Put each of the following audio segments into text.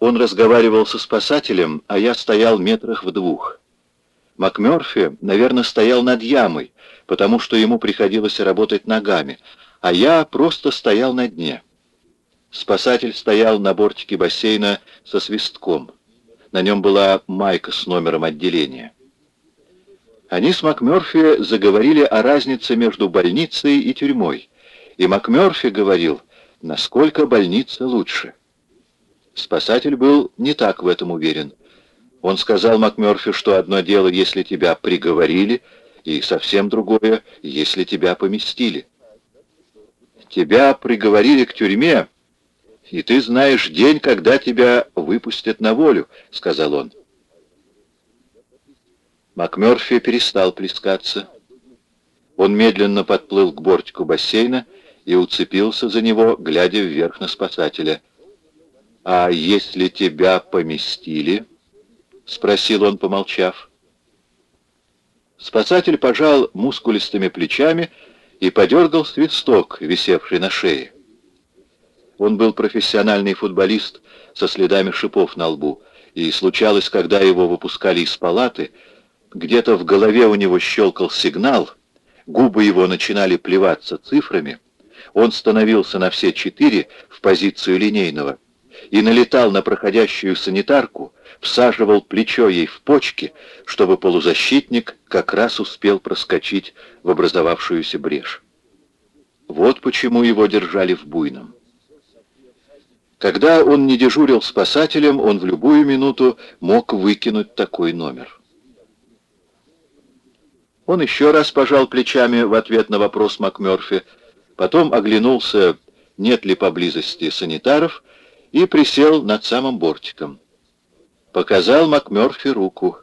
Он разговаривал со спасателем, а я стоял метрах в двух. МакМёрфи, наверное, стоял над ямой, потому что ему приходилось работать ногами, а я просто стоял на дне. Спасатель стоял на бортике бассейна со свистком. На нем была майка с номером отделения. Они с МакМёрфи заговорили о разнице между больницей и тюрьмой, и МакМёрфи говорил, насколько больница лучше. Спасатель был не так в этом уверен. Он сказал МакМёрфи, что одно дело, если тебя приговорили, и совсем другое, если тебя поместили. Тебя приговорили к тюрьме, и ты знаешь день, когда тебя выпустят на волю, сказал он. МакМёрфи перестал плескаться. Он медленно подплыл к бортику бассейна и уцепился за него, глядя вверх на спасателя. «А если тебя поместили?» — спросил он, помолчав. Спасатель пожал мускулистыми плечами и подергал свисток, висевший на шее. Он был профессиональный футболист со следами шипов на лбу, и случалось, когда его выпускали из палаты, где-то в голове у него щелкал сигнал, губы его начинали плеваться цифрами, он становился на все четыре в позицию линейного — и налетал на проходящую санитарку, всаживал плечо ей в почки, чтобы полузащитник как раз успел проскочить в образовавшуюся брешь. Вот почему его держали в буйном. Когда он не дежурил спасателем, он в любую минуту мог выкинуть такой номер. Он еще раз пожал плечами в ответ на вопрос МакМёрфи, потом оглянулся, нет ли поблизости санитаров, и присел над самым бортиком. Показал МакМёрфи руку.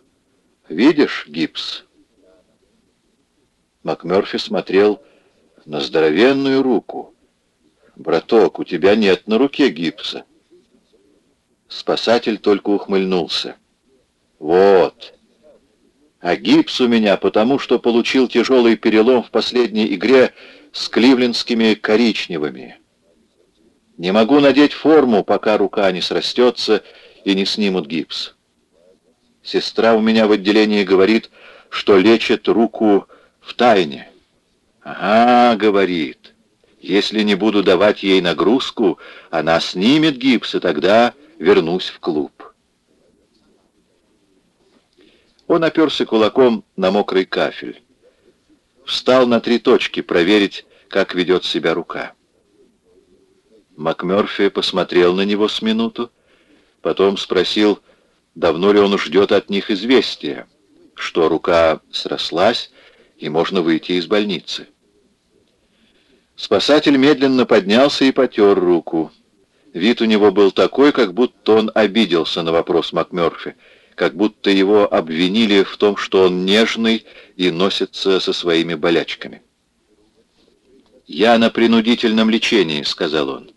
«Видишь гипс?» МакМёрфи смотрел на здоровенную руку. «Браток, у тебя нет на руке гипса». Спасатель только ухмыльнулся. «Вот. А гипс у меня потому, что получил тяжелый перелом в последней игре с кливлендскими коричневыми». Не могу надеть форму, пока рука не срастется и не снимут гипс. Сестра у меня в отделении говорит, что лечит руку в тайне. Ага, говорит, если не буду давать ей нагрузку, она снимет гипс, и тогда вернусь в клуб. Он оперся кулаком на мокрый кафель. Встал на три точки проверить, как ведет себя рука. МакМёрфи посмотрел на него с минуту, потом спросил, давно ли он ждет от них известия, что рука срослась и можно выйти из больницы. Спасатель медленно поднялся и потер руку. Вид у него был такой, как будто он обиделся на вопрос МакМёрфи, как будто его обвинили в том, что он нежный и носится со своими болячками. «Я на принудительном лечении», — сказал он.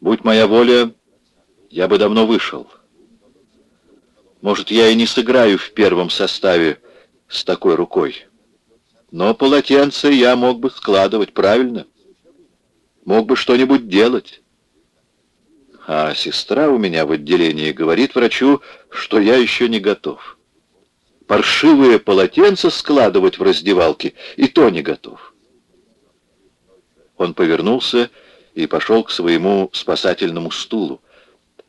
Будь моя воля, я бы давно вышел. Может, я и не сыграю в первом составе с такой рукой. Но полотенце я мог бы складывать, правильно? Мог бы что-нибудь делать. А сестра у меня в отделении говорит врачу, что я еще не готов. Паршивые полотенца складывать в раздевалке, и то не готов. Он повернулся и пошел к своему спасательному стулу.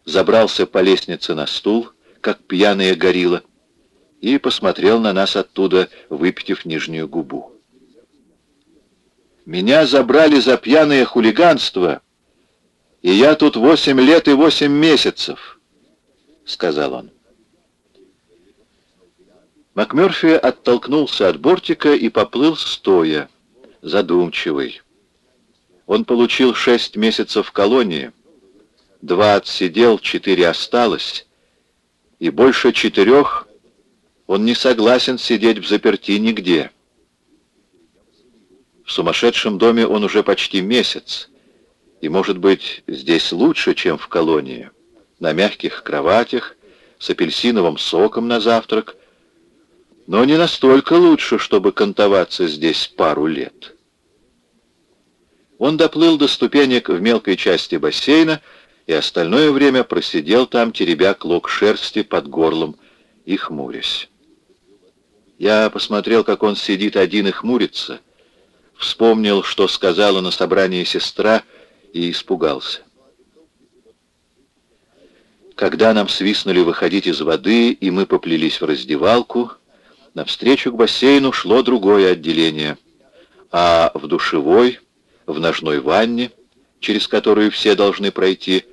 Забрался по лестнице на стул, как пьяная горилла, и посмотрел на нас оттуда, выпитив нижнюю губу. «Меня забрали за пьяное хулиганство, и я тут восемь лет и восемь месяцев», — сказал он. МакМёрфи оттолкнулся от бортика и поплыл стоя, задумчивый. Он получил шесть месяцев в колонии, два отсидел, четыре осталось, и больше четырех он не согласен сидеть в заперти нигде. В сумасшедшем доме он уже почти месяц, и, может быть, здесь лучше, чем в колонии, на мягких кроватях, с апельсиновым соком на завтрак, но не настолько лучше, чтобы кантоваться здесь пару лет. Он доплыл до ступенек в мелкой части бассейна и остальное время просидел там, теребя клок шерсти под горлом и хмурясь. Я посмотрел, как он сидит один и хмурится, вспомнил, что сказала на собрании сестра, и испугался. Когда нам свистнули выходить из воды, и мы поплелись в раздевалку, навстречу к бассейну шло другое отделение, а в душевой, в ножной ванне, через которую все должны пройти,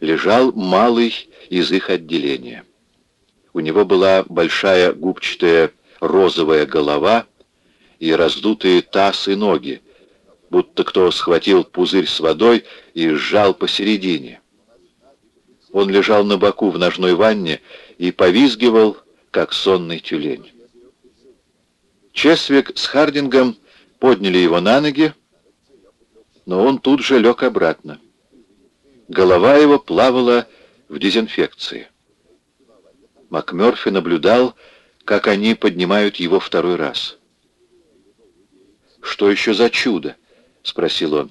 лежал малый из их отделения. У него была большая губчатая розовая голова и раздутые таз и ноги, будто кто схватил пузырь с водой и сжал посередине. Он лежал на боку в ножной ванне и повизгивал, как сонный тюлень. Чесвик с Хардингом подняли его на ноги, но он тут же лег обратно. Голова его плавала в дезинфекции. МакМёрфи наблюдал, как они поднимают его второй раз. «Что еще за чудо?» — спросил он.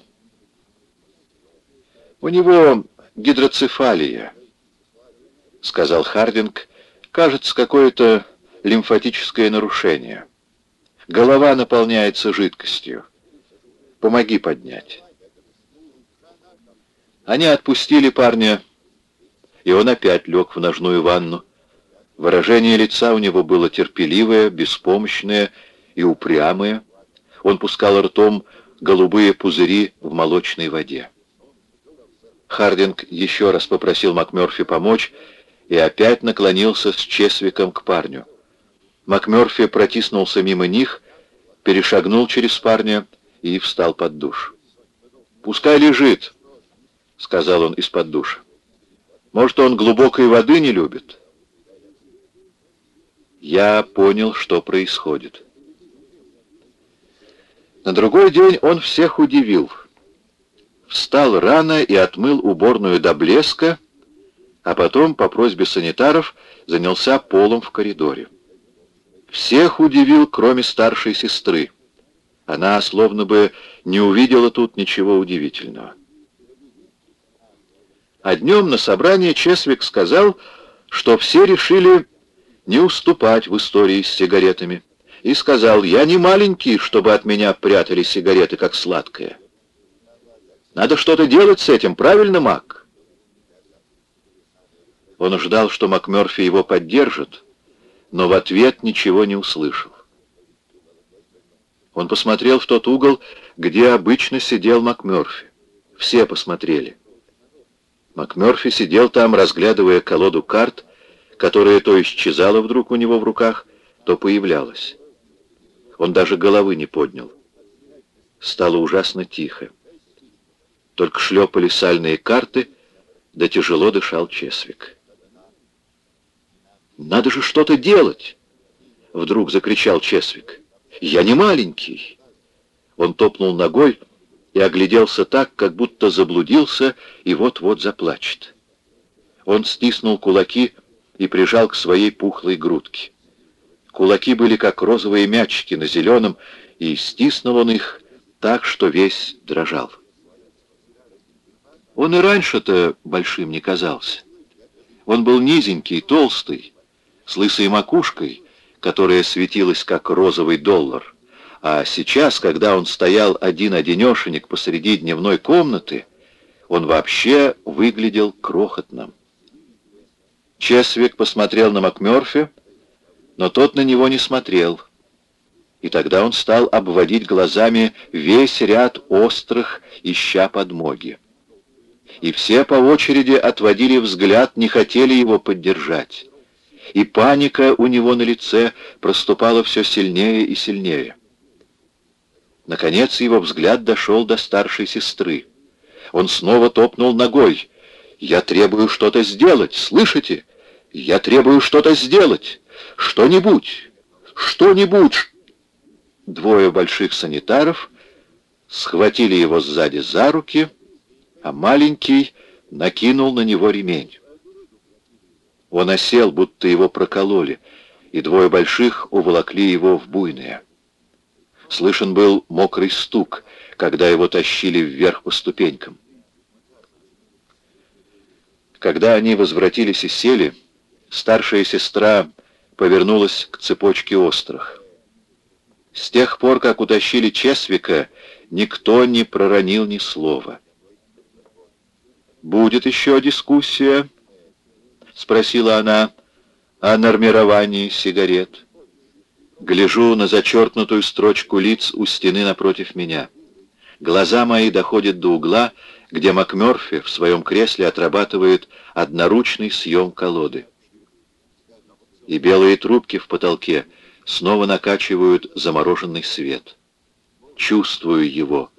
«У него гидроцефалия», — сказал Хардинг. «Кажется, какое-то лимфатическое нарушение. Голова наполняется жидкостью. Помоги поднять». Они отпустили парня, и он опять лег в ножную ванну. Выражение лица у него было терпеливое, беспомощное и упрямое. Он пускал ртом голубые пузыри в молочной воде. Хардинг еще раз попросил МакМёрфи помочь и опять наклонился с Чесвиком к парню. МакМёрфи протиснулся мимо них, перешагнул через парня и встал под душ. «Пускай лежит», — сказал он из-под душа. «Может, он глубокой воды не любит?» я понял, что происходит. На другой день он всех удивил. Встал рано и отмыл уборную до блеска, а потом, по просьбе санитаров, занялся полом в коридоре. Всех удивил, кроме старшей сестры. Она словно бы не увидела тут ничего удивительного. А днем на собрании Чесвик сказал, что все решили не уступать в истории с сигаретами, и сказал, «Я не маленький, чтобы от меня прятали сигареты, как сладкое. Надо что-то делать с этим, правильно, Мак?» Он ждал, что МакМёрфи его поддержит, но в ответ ничего не услышал. Он посмотрел в тот угол, где обычно сидел МакМёрфи. Все посмотрели. МакМёрфи сидел там, разглядывая колоду карт, которая то исчезала вдруг у него в руках, то появлялась. Он даже головы не поднял. Стало ужасно тихо. Только шлепали сальные карты, да тяжело дышал Чесвик. «Надо же что-то делать!» — вдруг закричал Чесвик. «Я не маленький!» Он топнул ногой и огляделся так, как будто заблудился и вот-вот заплачет. Он стиснул кулаки, — и прижал к своей пухлой грудке. Кулаки были как розовые мячики на зеленом, и стиснул он их так, что весь дрожал. Он и раньше-то большим не казался. Он был низенький, толстый, с лысой макушкой, которая светилась как розовый доллар. А сейчас, когда он стоял один-одинешенек посреди дневной комнаты, он вообще выглядел крохотным. Чесвик посмотрел на МакМёрфи, но тот на него не смотрел. И тогда он стал обводить глазами весь ряд острых, ища подмоги. И все по очереди отводили взгляд, не хотели его поддержать. И паника у него на лице проступала все сильнее и сильнее. Наконец его взгляд дошел до старшей сестры. Он снова топнул ногой. «Я требую что-то сделать, слышите? Я требую что-то сделать. Что-нибудь. Что-нибудь. Двое больших санитаров схватили его сзади за руки, а маленький накинул на него ремень. Он осел, будто его прокололи, и двое больших уволокли его в буйное. Слышен был мокрый стук, когда его тащили вверх по ступенькам. Когда они возвратились и сели, старшая сестра повернулась к цепочке острых. С тех пор, как утащили Чесвика, никто не проронил ни слова. «Будет еще дискуссия?» — спросила она о нормировании сигарет. Гляжу на зачеркнутую строчку лиц у стены напротив меня. Глаза мои доходят до угла, где МакМёрфи в своем кресле отрабатывает одноручный съем колоды. И белые трубки в потолке снова накачивают замороженный свет. Чувствую его.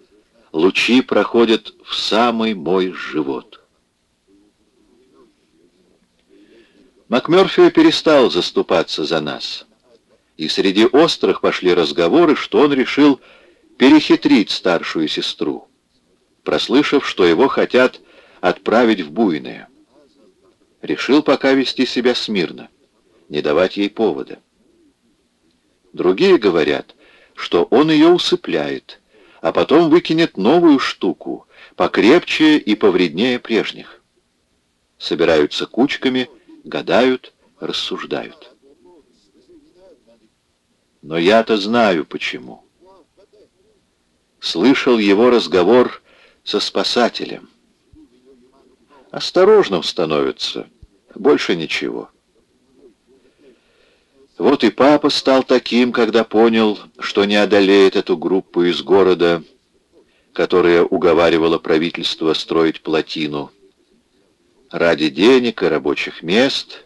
Лучи проходят в самый мой живот. МакМёрфи перестал заступаться за нас. И среди острых пошли разговоры, что он решил перехитрить старшую сестру, прослышав, что его хотят отправить в буйное. Решил пока вести себя смирно, не давать ей повода. Другие говорят, что он ее усыпляет, а потом выкинет новую штуку, покрепче и повреднее прежних. Собираются кучками, гадают, рассуждают. Но я-то знаю, почему. Слышал его разговор со спасателем. Осторожным становится, больше ничего. Вот и папа стал таким, когда понял, что не одолеет эту группу из города, которая уговаривала правительство строить плотину ради денег и рабочих мест,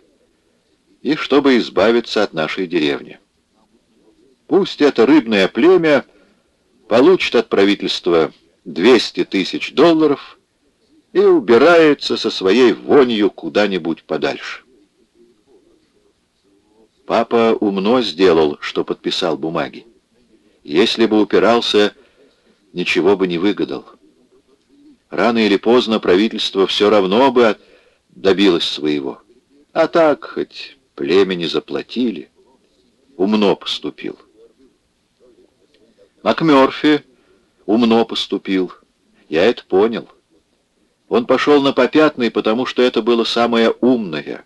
и чтобы избавиться от нашей деревни. Пусть это рыбное племя получит от правительства 200 тысяч долларов и убирается со своей вонью куда-нибудь подальше. Папа умно сделал, что подписал бумаги. Если бы упирался, ничего бы не выгадал. Рано или поздно правительство все равно бы добилось своего. А так, хоть племени заплатили, умно поступил. МакМёрфи умно поступил. Я это понял. Он пошел на попятный, потому что это было самое умное,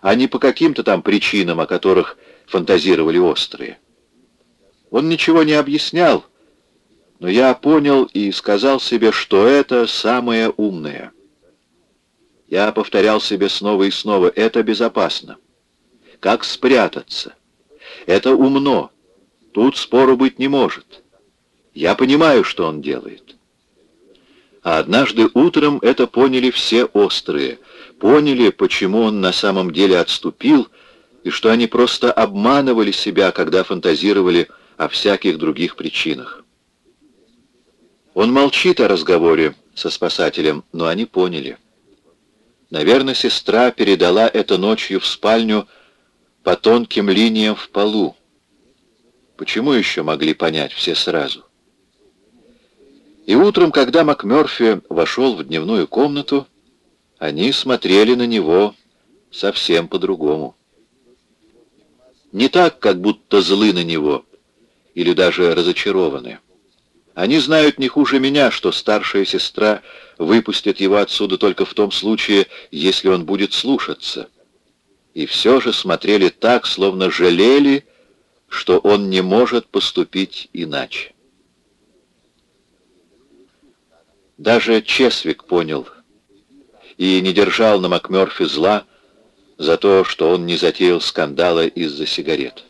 а не по каким-то там причинам, о которых фантазировали острые. Он ничего не объяснял, но я понял и сказал себе, что это самое умное. Я повторял себе снова и снова, это безопасно. Как спрятаться? Это умно. Тут спору быть не может. Я понимаю, что он делает. А однажды утром это поняли все острые. Поняли, почему он на самом деле отступил, и что они просто обманывали себя, когда фантазировали о всяких других причинах. Он молчит о разговоре со спасателем, но они поняли. Наверное, сестра передала это ночью в спальню по тонким линиям в полу. Почему еще могли понять все сразу? И утром, когда МакМёрфи вошел в дневную комнату, они смотрели на него совсем по-другому. Не так, как будто злы на него, или даже разочарованы. Они знают не хуже меня, что старшая сестра выпустит его отсюда только в том случае, если он будет слушаться. И все же смотрели так, словно жалели, что он не может поступить иначе. Даже Чесвик понял и не держал на МакМёрфи зла за то, что он не затеял скандала из-за сигарет.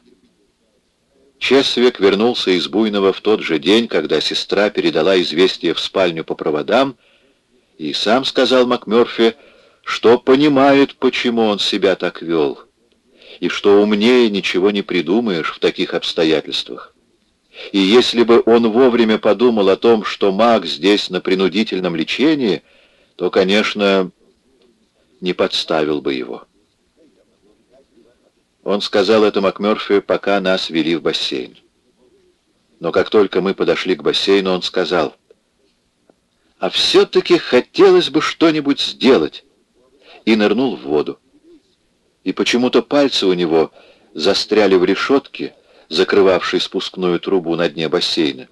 Чесвик вернулся из Буйного в тот же день, когда сестра передала известие в спальню по проводам, и сам сказал МакМёрфи, что понимает, почему он себя так вел и что умнее ничего не придумаешь в таких обстоятельствах. И если бы он вовремя подумал о том, что маг здесь на принудительном лечении, то, конечно, не подставил бы его. Он сказал это МакМёрфи, пока нас вели в бассейн. Но как только мы подошли к бассейну, он сказал, «А все-таки хотелось бы что-нибудь сделать», и нырнул в воду и почему-то пальцы у него застряли в решетке, закрывавшей спускную трубу на дне бассейна.